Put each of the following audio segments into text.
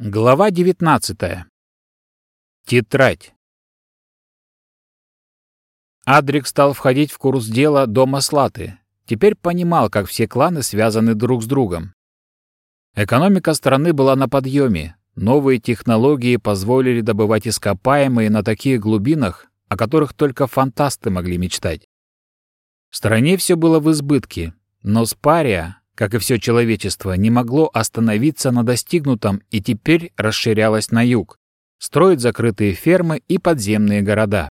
Глава 19. Тетрадь. Адрик стал входить в курс дела дома Слаты. Теперь понимал, как все кланы связаны друг с другом. Экономика страны была на подъеме. Новые технологии позволили добывать ископаемые на таких глубинах, о которых только фантасты могли мечтать. В стране все было в избытке, но Спария, как и все человечество, не могло остановиться на достигнутом и теперь расширялось на юг, строить закрытые фермы и подземные города.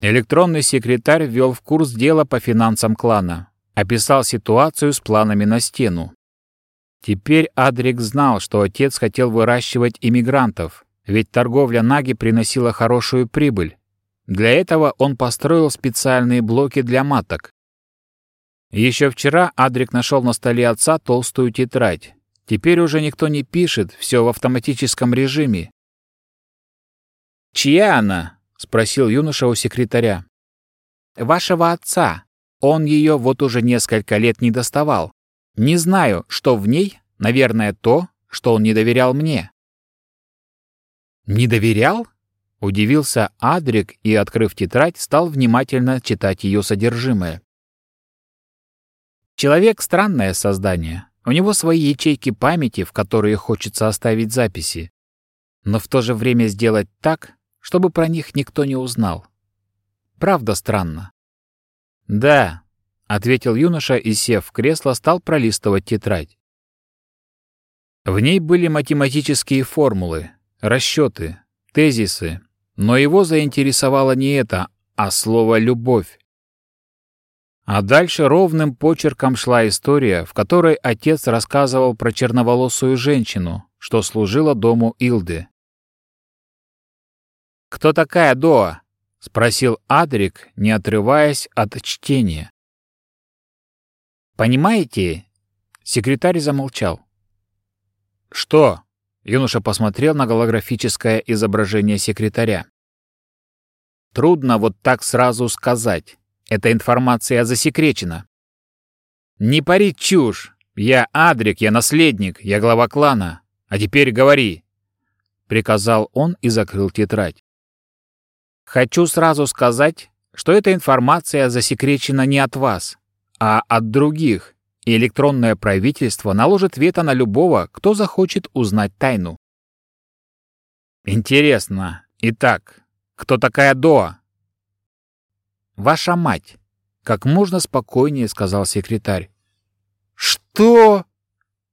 Электронный секретарь ввел в курс дела по финансам клана, описал ситуацию с планами на стену. Теперь Адрик знал, что отец хотел выращивать иммигрантов, ведь торговля Наги приносила хорошую прибыль. Для этого он построил специальные блоки для маток, еще вчера Адрик нашел на столе отца толстую тетрадь. Теперь уже никто не пишет, все в автоматическом режиме. «Чья она?» — спросил юноша у секретаря. «Вашего отца. Он ее вот уже несколько лет не доставал. Не знаю, что в ней, наверное, то, что он не доверял мне». «Не доверял?» — удивился Адрик и, открыв тетрадь, стал внимательно читать ее содержимое. Человек — странное создание. У него свои ячейки памяти, в которые хочется оставить записи. Но в то же время сделать так, чтобы про них никто не узнал. Правда странно. «Да», — ответил юноша и, сев в кресло, стал пролистывать тетрадь. В ней были математические формулы, расчеты, тезисы, но его заинтересовало не это, а слово «любовь». А дальше ровным почерком шла история, в которой отец рассказывал про черноволосую женщину, что служила дому Илды. «Кто такая Доа?» — спросил Адрик, не отрываясь от чтения. «Понимаете?» — секретарь замолчал. «Что?» — юноша посмотрел на голографическое изображение секретаря. «Трудно вот так сразу сказать. Эта информация засекречена. Не пари чушь. Я Адрик, я наследник, я глава клана. А теперь говори. Приказал он и закрыл тетрадь. Хочу сразу сказать, что эта информация засекречена не от вас, а от других, и электронное правительство наложит вето на любого, кто захочет узнать тайну. Интересно. Итак, кто такая Доа? Ваша мать, как можно спокойнее сказал секретарь. Что?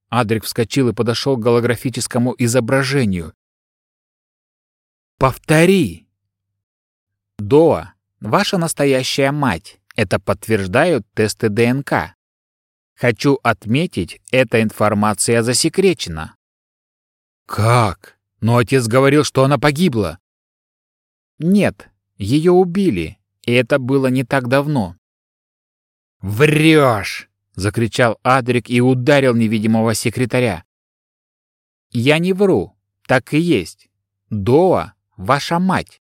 Адрик вскочил и подошел к голографическому изображению. Повтори. Доа, ваша настоящая мать. Это подтверждают тесты ДНК. Хочу отметить, эта информация засекречена. Как? Но отец говорил, что она погибла. Нет, ее убили, и это было не так давно. «Врешь!» — закричал Адрик и ударил невидимого секретаря. «Я не вру. Так и есть. Доа — ваша мать».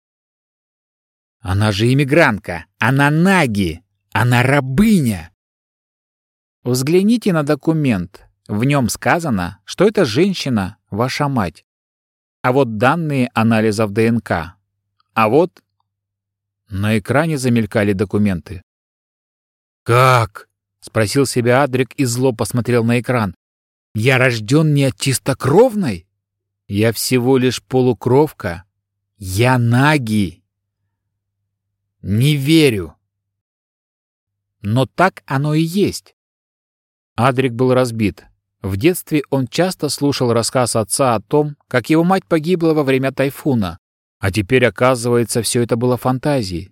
«Она же иммигрантка! Она Наги! Она рабыня!» Взгляните на документ. В нем сказано, что эта женщина — ваша мать. А вот данные анализов ДНК. А вот на экране замелькали документы. «Как?» — спросил себя Адрик и зло посмотрел на экран. «Я рожден не от чистокровной? Я всего лишь полукровка. Я Наги!» «Не верю!» Но так оно и есть. Адрик был разбит. В детстве он часто слушал рассказ отца о том, как его мать погибла во время тайфуна, а теперь, оказывается, все это было фантазией.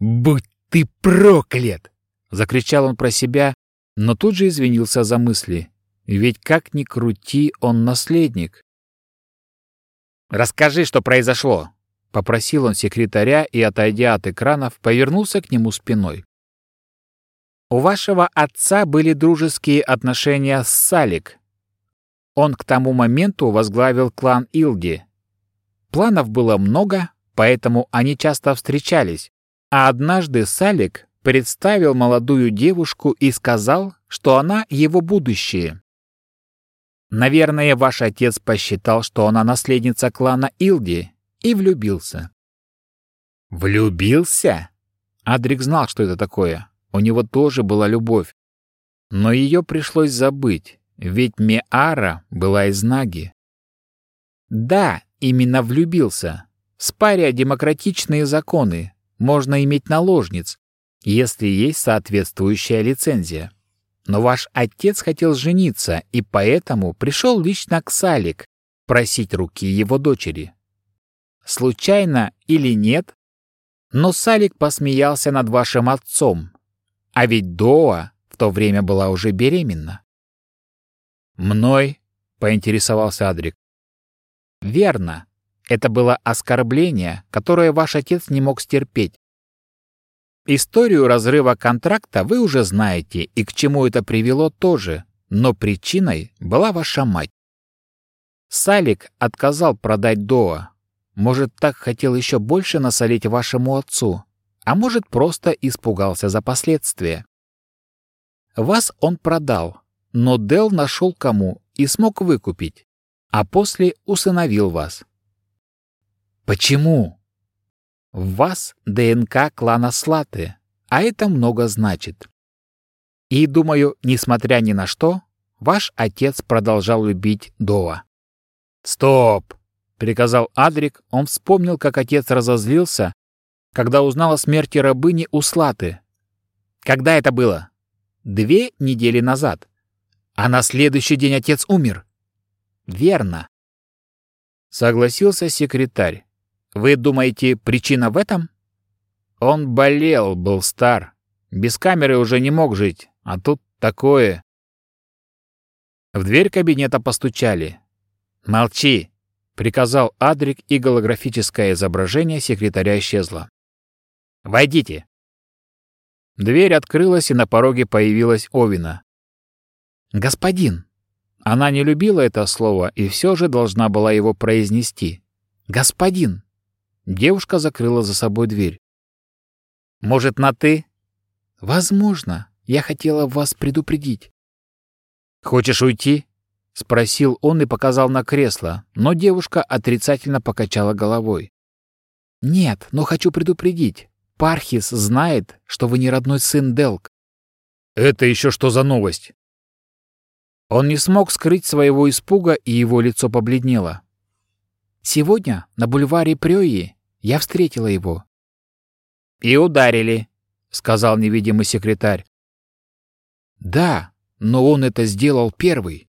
«Будь ты проклят!» — закричал он про себя, но тут же извинился за мысли. Ведь как ни крути, он наследник. «Расскажи, что произошло!» — попросил он секретаря и, отойдя от экранов, повернулся к нему спиной. «У вашего отца были дружеские отношения с Салик. Он к тому моменту возглавил клан Илди, Планов было много, поэтому они часто встречались. А однажды Салик представил молодую девушку и сказал, что она его будущее. Наверное, ваш отец посчитал, что она наследница клана Илди, и влюбился. Влюбился? Адрик знал, что это такое. У него тоже была любовь. Но ее пришлось забыть, ведь Меара была из Наги. Да, именно влюбился. В спаре демократичные законы. Можно иметь наложниц, если есть соответствующая лицензия. Но ваш отец хотел жениться, и поэтому пришел лично к Салик просить руки его дочери. Случайно или нет, но Салик посмеялся над вашим отцом, а ведь Доа в то время была уже беременна. «Мной?» — поинтересовался Адрик. «Верно. Это было оскорбление, которое ваш отец не мог стерпеть. Историю разрыва контракта вы уже знаете, и к чему это привело тоже, но причиной была ваша мать. Салик отказал продать Доа. Может, так хотел еще больше насолить вашему отцу, а может, просто испугался за последствия. Вас он продал, но Дел нашел кому и смог выкупить, а после усыновил вас. Почему? В вас ДНК клана Слаты, а это много значит. И, думаю, несмотря ни на что, ваш отец продолжал любить Доа. «Стоп!» — приказал Адрик. Он вспомнил, как отец разозлился, когда узнал о смерти рабыни у Слаты. «Когда это было?» «Две недели назад. А на следующий день отец умер?» «Верно», — согласился секретарь. Вы думаете, причина в этом? Он болел, был стар. Без камеры уже не мог жить, а тут такое. В дверь кабинета постучали. «Молчи!» — приказал Адрик, и голографическое изображение секретаря исчезло. «Войдите!» Дверь открылась, и на пороге появилась Овина. «Господин!» Она не любила это слово и все же должна была его произнести. «Господин!» Девушка закрыла за собой дверь. «Может, на «ты»?» «Возможно. Я хотела вас предупредить». «Хочешь уйти?» — спросил он и показал на кресло, но девушка отрицательно покачала головой. «Нет, но хочу предупредить. Пархис знает, что вы не родной сын Делк». «Это еще что за новость?» Он не смог скрыть своего испуга, и его лицо побледнело. Сегодня на бульваре Прёи я встретила его. «И ударили», — сказал невидимый секретарь. «Да, но он это сделал первый».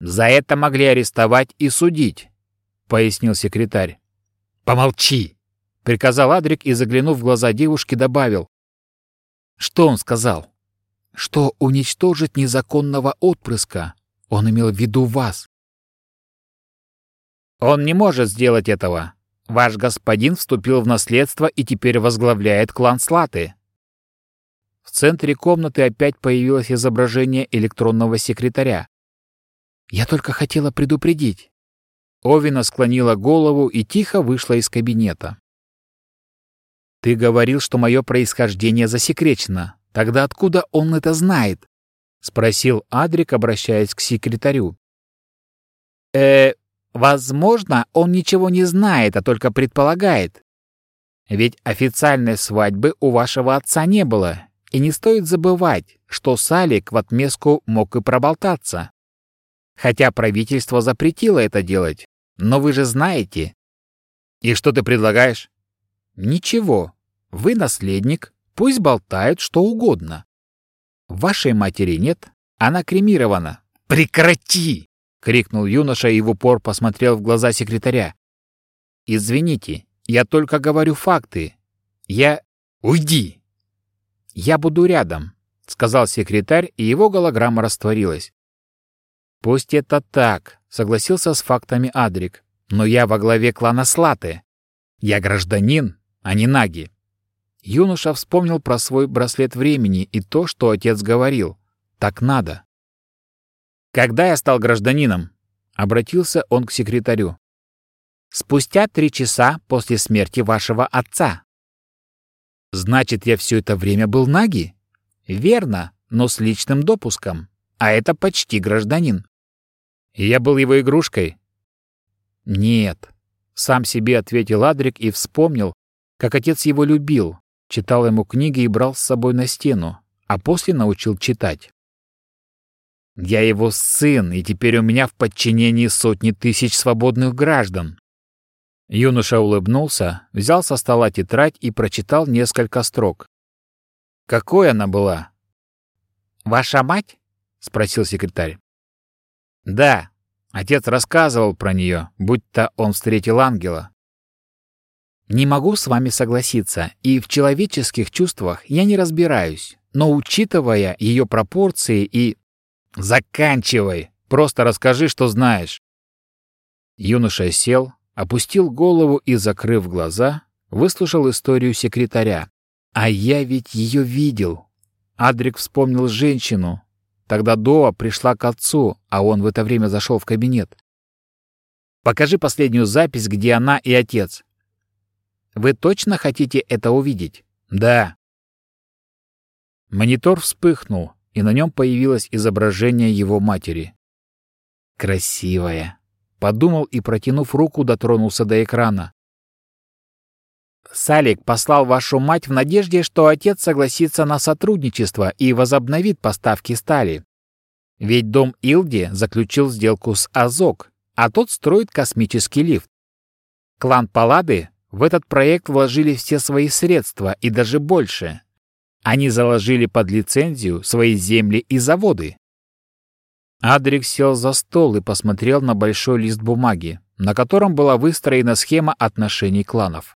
«За это могли арестовать и судить», — пояснил секретарь. «Помолчи», — приказал Адрик и, заглянув в глаза девушки, добавил. «Что он сказал?» «Что уничтожить незаконного отпрыска. Он имел в виду вас». Он не может сделать этого. Ваш господин вступил в наследство и теперь возглавляет клан Слаты. В центре комнаты опять появилось изображение электронного секретаря. Я только хотела предупредить. Овина склонила голову и тихо вышла из кабинета. «Ты говорил, что мое происхождение засекречено. Тогда откуда он это знает?» — спросил Адрик, обращаясь к секретарю. «Э, Возможно, он ничего не знает, а только предполагает. Ведь официальной свадьбы у вашего отца не было, и не стоит забывать, что Салик в отместку мог и проболтаться. Хотя правительство запретило это делать, но вы же знаете. И что ты предлагаешь? Ничего. Вы наследник, пусть болтают что угодно. Вашей матери нет, она кремирована. Прекрати! — крикнул юноша и в упор посмотрел в глаза секретаря. «Извините, я только говорю факты. Я... Уйди!» «Я буду рядом», — сказал секретарь, и его голограмма растворилась. «Пусть это так», — согласился с фактами Адрик. «Но я во главе клана Слаты. Я гражданин, а не наги». Юноша вспомнил про свой браслет времени и то, что отец говорил. «Так надо». «Когда я стал гражданином?» — обратился он к секретарю. «Спустя три часа после смерти вашего отца». «Значит, я все это время был наги?» «Верно, но с личным допуском. А это почти гражданин». Я был его игрушкой? Нет. Сам себе ответил Адрик и вспомнил, как отец его любил, читал ему книги и брал с собой на стену, а после научил читать. Я его сын, и теперь у меня в подчинении сотни тысяч свободных граждан. Юноша улыбнулся, взял со стола тетрадь и прочитал несколько строк. Какой она была? «Ваша мать?» — спросил секретарь. «Да, отец рассказывал про нее, будто он встретил ангела». «Не могу с вами согласиться, и в человеческих чувствах я не разбираюсь, но учитывая ее пропорции и...» «Заканчивай! Просто расскажи, что знаешь!» Юноша сел, опустил голову и, закрыв глаза, выслушал историю секретаря. А я ведь ее видел. Адрик вспомнил женщину. Тогда Доа пришла к отцу, а он в это время зашел в кабинет. «Покажи последнюю запись, где она и отец». «Вы точно хотите это увидеть?» «Да». Монитор вспыхнул, и на нем появилось изображение его матери. «Красивая», Подумал и, протянув руку, дотронулся до экрана. Салик послал вашу мать в надежде, что отец согласится на сотрудничество и возобновит поставки стали. Ведь дом Илди заключил сделку с Азок, а тот строит космический лифт. Клан Палады в этот проект вложили все свои средства и даже больше. Они заложили под лицензию свои земли и заводы. Адрик сел за стол и посмотрел на большой лист бумаги, на котором была выстроена схема отношений кланов.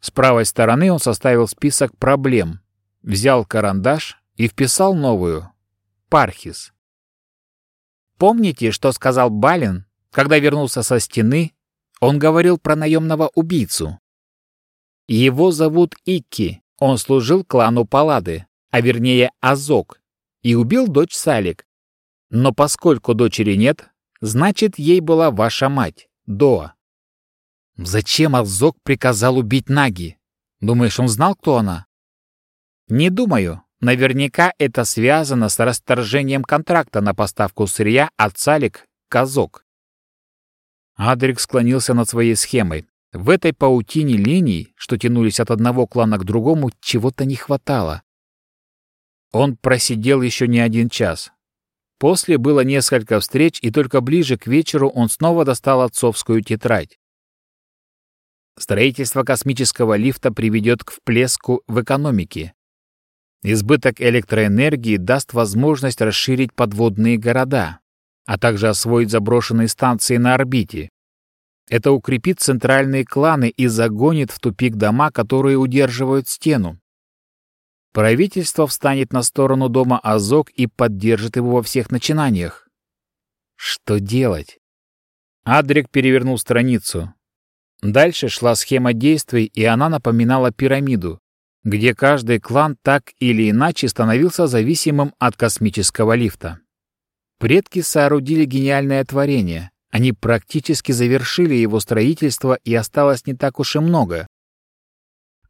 С правой стороны он составил список проблем, взял карандаш и вписал новую — Пархис. Помните, что сказал Балин, когда вернулся со стены? Он говорил про наемного убийцу. Его зовут Икки, он служил клану Палады, а вернее Азок, и убил дочь Салик, но поскольку дочери нет, значит, ей была ваша мать, Доа. Зачем Алзок приказал убить Наги? Думаешь, он знал, кто она? Не думаю. Наверняка это связано с расторжением контракта на поставку сырья от Салик Казок. Адрик склонился над своей схемой. В этой паутине линий, что тянулись от одного клана к другому, чего-то не хватало. Он просидел еще не один час, После было несколько встреч, и только ближе к вечеру он снова достал отцовскую тетрадь. Строительство космического лифта приведет к вплеску в экономике. Избыток электроэнергии даст возможность расширить подводные города, а также освоить заброшенные станции на орбите. Это укрепит центральные кланы и загонит в тупик дома, которые удерживают стену. Правительство встанет на сторону дома Азок и поддержит его во всех начинаниях. Что делать? Адрик перевернул страницу. Дальше шла схема действий, и она напоминала пирамиду, где каждый клан так или иначе становился зависимым от космического лифта. Предки соорудили гениальное творение. Они практически завершили его строительство, и осталось не так уж и много.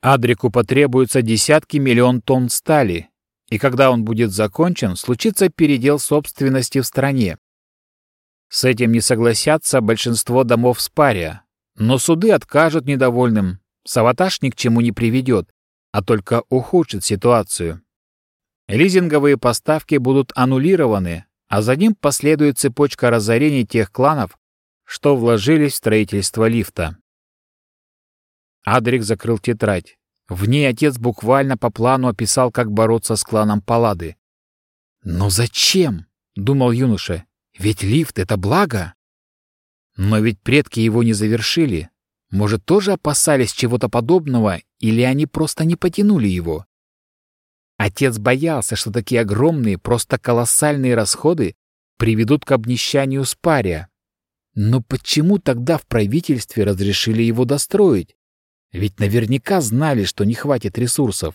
Адрику потребуются десятки миллион тонн стали, и когда он будет закончен, случится передел собственности в стране. С этим не согласятся большинство домов Спария, но суды откажут недовольным, саботаж ни к чему не приведет, а только ухудшит ситуацию. Лизинговые поставки будут аннулированы, а за ним последует цепочка разорений тех кланов, что вложились в строительство лифта. Адрик закрыл тетрадь. В ней отец буквально по плану описал, как бороться с кланом Палады. «Но зачем?» — думал юноша. «Ведь лифт — это благо!» Но ведь предки его не завершили. Может, тоже опасались чего-то подобного, или они просто не потянули его? Отец боялся, что такие огромные, просто колоссальные расходы приведут к обнищанию спария. Но почему тогда в правительстве разрешили его достроить? Ведь наверняка знали, что не хватит ресурсов.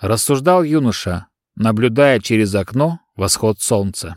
Рассуждал юноша, наблюдая через окно восход солнца.